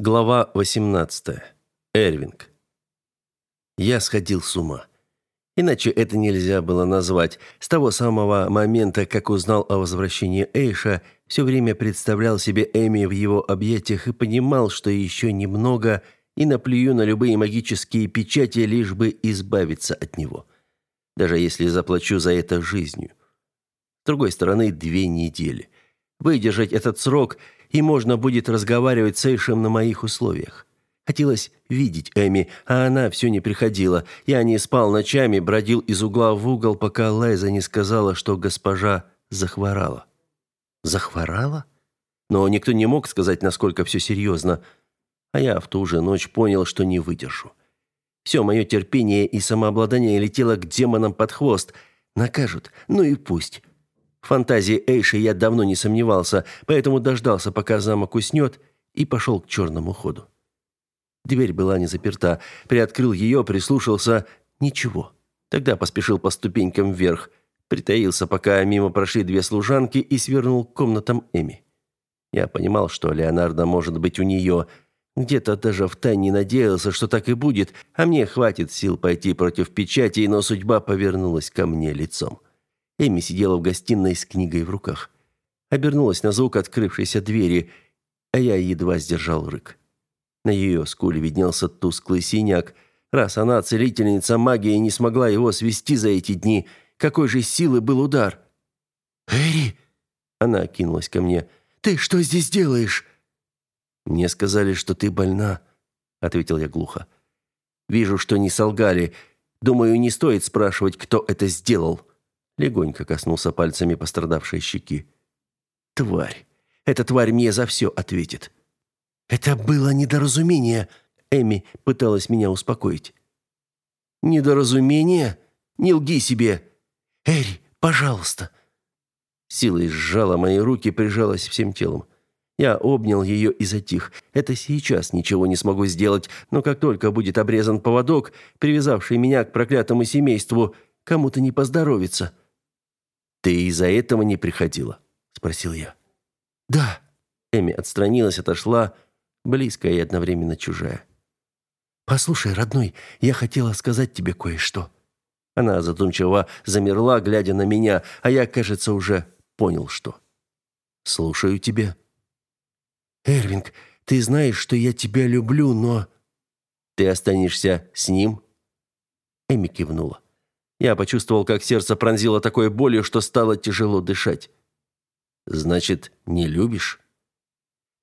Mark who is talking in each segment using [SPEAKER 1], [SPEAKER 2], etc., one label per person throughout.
[SPEAKER 1] Глава 18. Эрвинг. Я сходил с ума. Иначе это нельзя было назвать. С того самого момента, как узнал о возвращении Эйша, все время представлял себе Эми в его объятиях и понимал, что еще немного и наплюю на любые магические печати, лишь бы избавиться от него. Даже если заплачу за это жизнью. С другой стороны, две недели. Выдержать этот срок – и можно будет разговаривать с Эйшем на моих условиях. Хотелось видеть Эми, а она все не приходила. Я не спал ночами, бродил из угла в угол, пока Лайза не сказала, что госпожа захворала. Захворала? Но никто не мог сказать, насколько все серьезно. А я в ту же ночь понял, что не выдержу. Все мое терпение и самообладание летело к демонам под хвост. Накажут, ну и пусть. Фантазии Эйши я давно не сомневался, поэтому дождался, пока замок уснет, и пошел к черному ходу. Дверь была не заперта. Приоткрыл ее, прислушался. Ничего. Тогда поспешил по ступенькам вверх. Притаился, пока мимо прошли две служанки, и свернул к комнатам Эми. Я понимал, что Леонардо может быть у нее. Где-то даже втайне надеялся, что так и будет, а мне хватит сил пойти против печати, но судьба повернулась ко мне лицом. Эми сидела в гостиной с книгой в руках. Обернулась на звук открывшейся двери, а я едва сдержал рык. На ее скуле виднелся тусклый синяк. Раз она целительница магии не смогла его свести за эти дни, какой же силы был удар?
[SPEAKER 2] «Эри!» Она кинулась ко мне. «Ты что здесь делаешь?»
[SPEAKER 1] «Мне сказали, что ты больна», — ответил я глухо. «Вижу, что не солгали. Думаю, не стоит спрашивать, кто это сделал». Легонько коснулся пальцами пострадавшей щеки. «Тварь! Эта тварь мне за все ответит!»
[SPEAKER 2] «Это было недоразумение!» Эми пыталась меня успокоить.
[SPEAKER 1] «Недоразумение? Не лги себе!»
[SPEAKER 2] «Эри, пожалуйста!»
[SPEAKER 1] Силой сжала мои руки, прижалась всем телом. Я обнял ее и затих. Это сейчас ничего не смогу сделать, но как только будет обрезан поводок, привязавший меня к проклятому семейству, кому-то не поздоровится. «Ты из-за этого не приходила?» – спросил я.
[SPEAKER 2] «Да».
[SPEAKER 1] Эми отстранилась, отошла, близкая и одновременно чужая.
[SPEAKER 2] «Послушай, родной, я хотела сказать тебе кое-что».
[SPEAKER 1] Она задумчиво замерла, глядя на меня, а я, кажется, уже понял, что. «Слушаю тебя».
[SPEAKER 2] «Эрвинг, ты знаешь, что я тебя люблю, но...»
[SPEAKER 1] «Ты останешься с ним?» Эми кивнула. Я почувствовал, как сердце пронзило такой болью, что стало тяжело дышать. «Значит, не любишь?»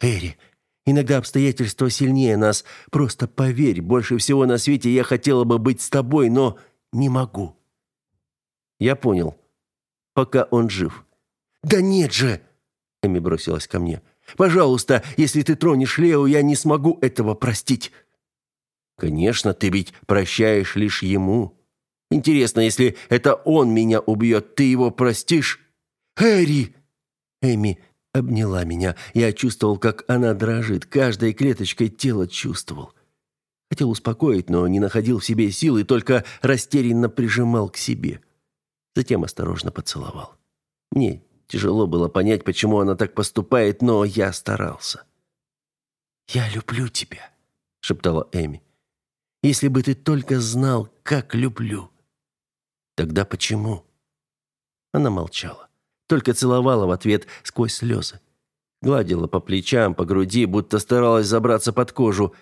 [SPEAKER 2] «Эри, иногда обстоятельства сильнее нас. Просто поверь, больше всего на свете я хотела бы быть с тобой, но не могу».
[SPEAKER 1] «Я понял. Пока он жив».
[SPEAKER 2] «Да нет же!» Эми бросилась ко мне. «Пожалуйста, если ты тронешь Лео, я не смогу этого простить».
[SPEAKER 1] «Конечно, ты ведь прощаешь лишь ему». Интересно, если это он меня убьет, ты его простишь?
[SPEAKER 2] Хэри!
[SPEAKER 1] Эми обняла меня. Я чувствовал, как она дрожит, каждой клеточкой тела чувствовал. Хотел успокоить, но не находил в себе сил и только растерянно прижимал к себе. Затем осторожно поцеловал. Мне тяжело было понять, почему она так поступает, но я старался.
[SPEAKER 2] «Я люблю тебя», —
[SPEAKER 1] шептала Эми.
[SPEAKER 2] «Если бы ты только знал, как люблю».
[SPEAKER 1] Тогда почему? Она молчала, только целовала в ответ сквозь слезы. Гладила по плечам, по груди, будто старалась забраться под кожу.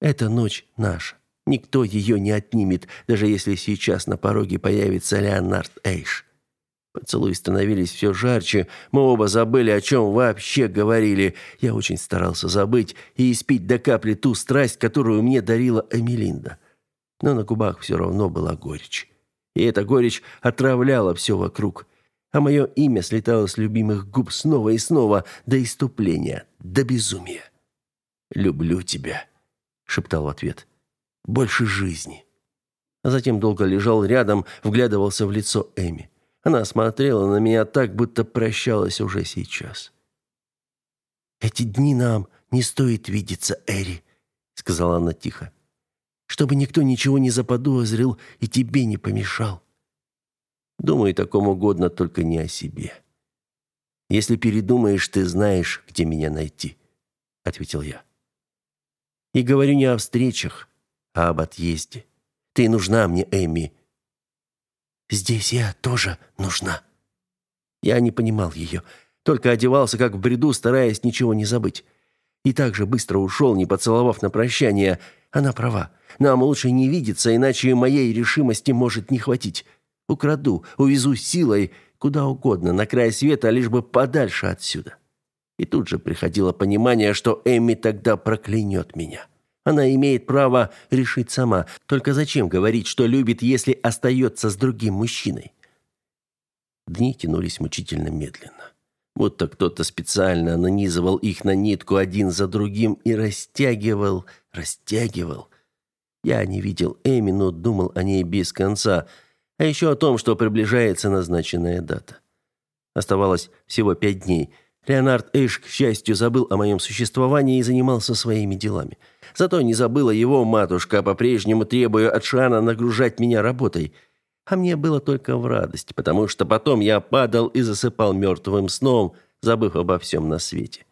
[SPEAKER 1] Эта ночь наша. Никто ее не отнимет, даже если сейчас на пороге появится Леонард Эйш. Поцелуи становились все жарче, мы оба забыли, о чем вообще говорили. Я очень старался забыть и испить до капли ту страсть, которую мне дарила Эмилинда. Но на губах все равно была горечь и эта горечь отравляла все вокруг. А мое имя слетало с любимых губ снова и снова до иступления, до безумия. «Люблю тебя», — шептал в ответ. «Больше жизни». А затем долго лежал рядом, вглядывался в лицо Эми. Она смотрела на меня так, будто прощалась уже сейчас.
[SPEAKER 2] «Эти дни нам не стоит видеться, Эри», — сказала она тихо чтобы никто ничего не заподозрил и тебе не помешал.
[SPEAKER 1] Думай такому угодно, только не о себе. Если передумаешь, ты знаешь, где меня найти, ответил я.
[SPEAKER 2] И говорю не о встречах, а об отъезде. Ты нужна мне, Эми. Здесь я тоже нужна. Я не понимал ее, только одевался как в бреду, стараясь ничего не забыть. И так же быстро ушел, не поцеловав на прощание. Она права. Нам лучше не видеться, иначе моей решимости может не хватить. Украду, увезу силой, куда угодно, на край света, лишь бы подальше отсюда. И тут же приходило понимание, что Эми тогда проклянет меня. Она имеет право решить сама. Только зачем говорить, что любит, если остается с другим мужчиной? Дни тянулись мучительно медленно. Будто кто-то специально нанизывал их на нитку один за другим и растягивал, растягивал. Я не видел Эми, но думал о ней без конца – а еще о том, что приближается назначенная дата. Оставалось всего пять дней. Леонард Эйш, к счастью, забыл о моем существовании и занимался своими делами. Зато не забыла его матушка, по-прежнему требуя от Шана нагружать меня работой. А мне было только в радость, потому что потом я падал и засыпал мертвым сном, забыв обо всем на свете.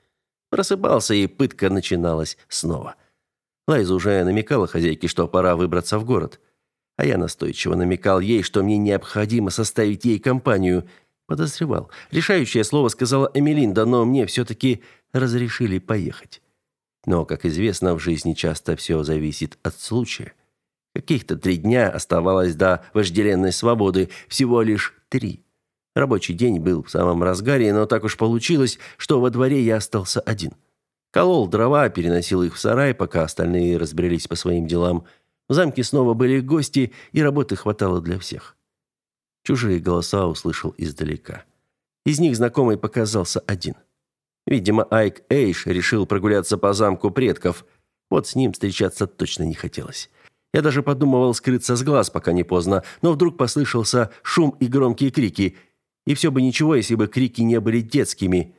[SPEAKER 2] Просыпался, и пытка начиналась снова. Лайза уже намекала хозяйке, что пора выбраться в город. А я настойчиво намекал ей, что мне необходимо составить ей компанию. Подозревал. Решающее слово сказала Эмилинда, но мне все-таки разрешили поехать. Но, как известно, в жизни часто все зависит от случая. Каких-то три дня оставалось до вожделенной свободы, всего лишь три. Рабочий день был в самом разгаре, но так уж получилось, что во дворе я остался один. Колол дрова, переносил их в сарай, пока остальные разбрелись по своим делам – в замке снова были гости, и работы хватало для всех. Чужие голоса услышал издалека. Из них знакомый показался один. Видимо, Айк Эйш решил прогуляться по замку предков. Вот с ним встречаться точно не хотелось. Я даже подумывал скрыться с глаз, пока не поздно, но вдруг послышался шум и громкие крики. И все бы ничего, если бы крики не были детскими.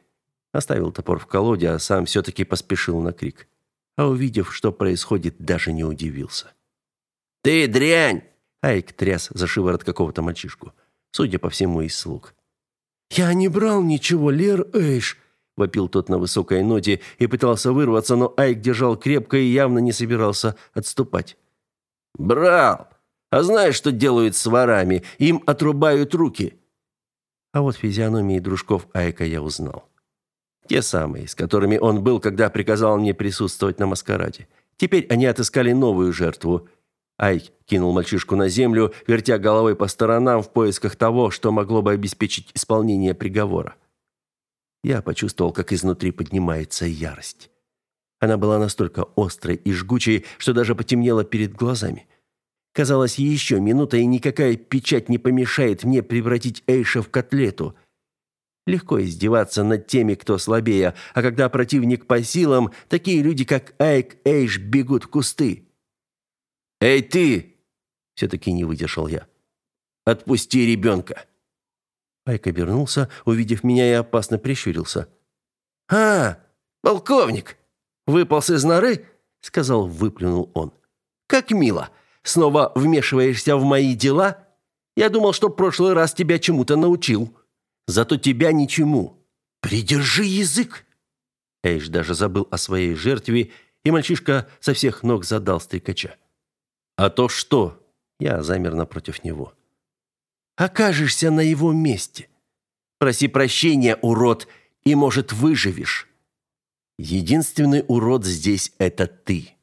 [SPEAKER 2] Оставил топор в колоде, а сам все-таки поспешил на крик. А увидев, что происходит, даже не удивился. «Ты дрянь!» Айк тряс за шиворот какого-то мальчишку. Судя по всему, из слуг.
[SPEAKER 3] «Я не брал ничего, Лер Эйш!» Вопил тот на высокой ноте и пытался вырваться, но Айк держал крепко и явно не собирался отступать.
[SPEAKER 2] «Брал! А знаешь, что делают с ворами? Им отрубают руки!» А вот физиономии дружков Айка я узнал. Те самые, с которыми он был, когда приказал мне присутствовать на маскараде. Теперь они отыскали новую жертву. Ай кинул мальчишку на землю, вертя головой по сторонам в поисках того, что могло бы обеспечить исполнение приговора. Я почувствовал, как изнутри поднимается ярость. Она была настолько острой и жгучей, что даже потемнело перед глазами. Казалось, еще минута, и никакая печать не помешает мне превратить Эйша в котлету. Легко издеваться над теми, кто слабее, а когда противник по силам, такие люди, как Айк Эйш, бегут в кусты. «Эй, ты!» Все-таки не выдержал я. «Отпусти ребенка!» Айк обернулся, увидев меня, и опасно прищурился.
[SPEAKER 3] «А, полковник! Выполз из норы?»
[SPEAKER 2] Сказал, выплюнул он. «Как мило! Снова вмешиваешься в мои дела? Я думал, что прошлый раз тебя чему-то научил. Зато тебя ничему. Придержи язык!» Эйш даже забыл о своей жертве, и мальчишка со всех ног задал стрекача. «А то что?» Я замер напротив него. «Окажешься на его месте. Проси прощения, урод, и, может, выживешь. Единственный урод здесь — это ты».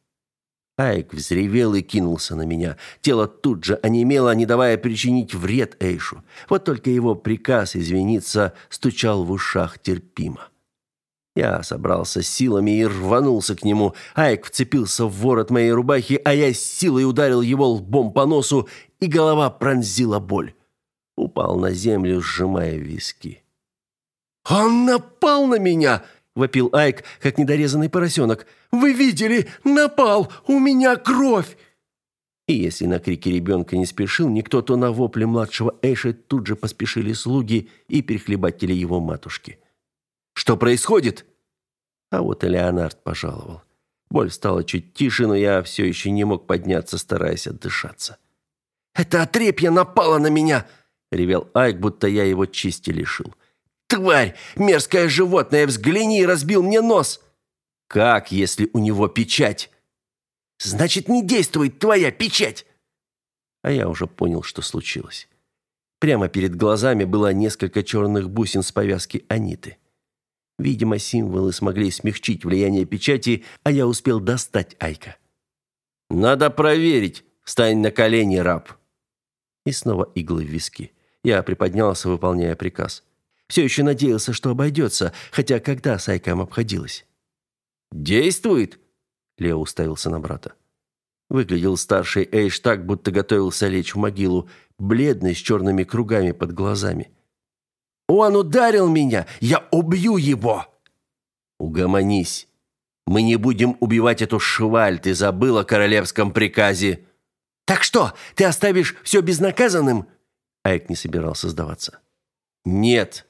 [SPEAKER 2] Айк взревел и кинулся на меня. Тело тут же онемело, не давая причинить вред Эйшу. Вот только его приказ извиниться стучал в ушах терпимо. Я собрался силами и рванулся к нему. Айк вцепился в ворот моей рубахи, а я с силой ударил его лбом по носу, и голова пронзила боль. Упал на землю, сжимая виски.
[SPEAKER 3] «Он напал на меня!» — вопил Айк, как недорезанный поросенок. «Вы видели? Напал! У меня кровь!»
[SPEAKER 2] И если на крики ребенка не спешил никто, то на вопли младшего Эйша тут же поспешили слуги и перехлебатели его матушки. Что происходит?» А вот и Леонард пожаловал. Боль стала чуть тише, но я все еще не мог подняться, стараясь отдышаться.
[SPEAKER 3] «Это отрепье напало на меня!» — ревел
[SPEAKER 2] Айк, будто я его чести лишил.
[SPEAKER 3] «Тварь! Мерзкое животное! Взгляни, разбил мне нос!»
[SPEAKER 2] «Как, если у него печать?» Значит, не действует твоя печать!»
[SPEAKER 1] А я уже понял, что случилось. Прямо перед глазами было несколько черных бусин с повязки Аниты. Видимо, символы смогли смягчить влияние печати, а я успел достать Айка. «Надо проверить! Встань на колени, раб!» И снова иглы в виски. Я приподнялся, выполняя приказ. Все еще надеялся, что обойдется, хотя когда с Айком обходилось. «Действует?» Лео уставился на брата. Выглядел старший Эйш так, будто готовился лечь в могилу, бледный, с черными кругами под глазами.
[SPEAKER 2] «Он ударил меня! Я убью его!»
[SPEAKER 1] «Угомонись! Мы не будем убивать эту шваль, ты забыл о королевском приказе!»
[SPEAKER 2] «Так что, ты оставишь все безнаказанным?»
[SPEAKER 1] Айк не собирался сдаваться. «Нет.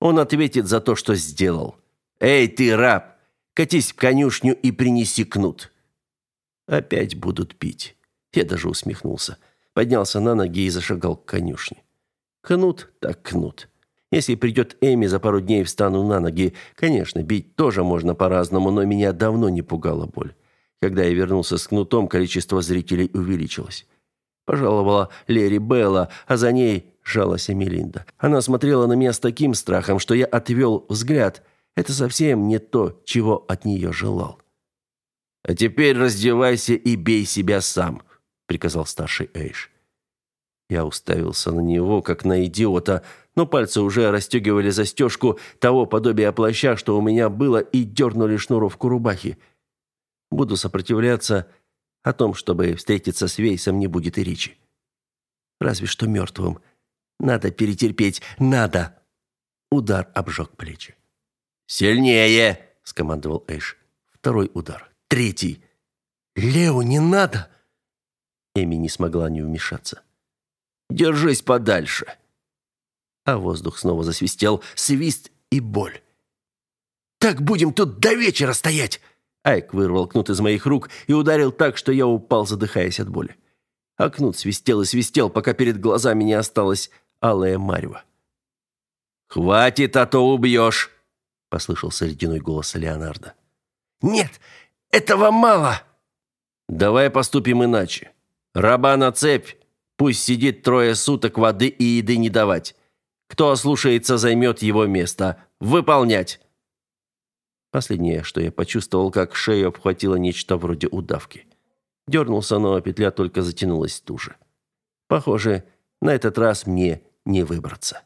[SPEAKER 1] Он ответит за то, что сделал. Эй, ты, раб, катись в конюшню и принеси кнут». Опять будут пить. Я даже усмехнулся. Поднялся на ноги и зашагал к конюшне. Кнут так кнут. Если придет Эми, за пару дней встану на ноги. Конечно, бить тоже можно по-разному, но меня давно не пугала боль. Когда я вернулся с кнутом, количество зрителей увеличилось. Пожаловала Лери Белла, а за ней жалась Эмилинда. Она смотрела на меня с таким страхом, что я отвел взгляд. Это совсем не то, чего от нее желал. «А теперь раздевайся и бей себя сам», — приказал старший Эйш. Я уставился на него, как на идиота, но пальцы уже расстегивали застежку того подобия плаща, что у меня было, и дернули шнуровку рубахи. Буду сопротивляться, о том, чтобы встретиться с Вейсом, не будет и речи. Разве что мертвым. Надо перетерпеть, надо. Удар обжег плечи. «Сильнее!» — скомандовал Эйш. Второй удар. Третий.
[SPEAKER 2] «Лео, не надо!»
[SPEAKER 1] Эми не смогла не вмешаться. «Держись подальше!» А воздух снова засвистел, свист и боль.
[SPEAKER 2] «Так будем тут до вечера стоять!»
[SPEAKER 1] Айк вырвал кнут из моих рук и ударил так, что я упал, задыхаясь от боли. А кнут свистел и свистел, пока перед глазами не осталось алая марево. «Хватит, а то убьешь!» — послышался ледяной голос Леонардо.
[SPEAKER 2] «Нет, этого мало!»
[SPEAKER 1] «Давай поступим иначе. Раба на цепь. Пусть сидит трое суток, воды и еды не давать. Кто ослушается, займет его место. Выполнять!» Последнее, что я почувствовал, как шею обхватило нечто вроде удавки. Дернулся, но петля только затянулась туже. Похоже, на этот раз мне не выбраться.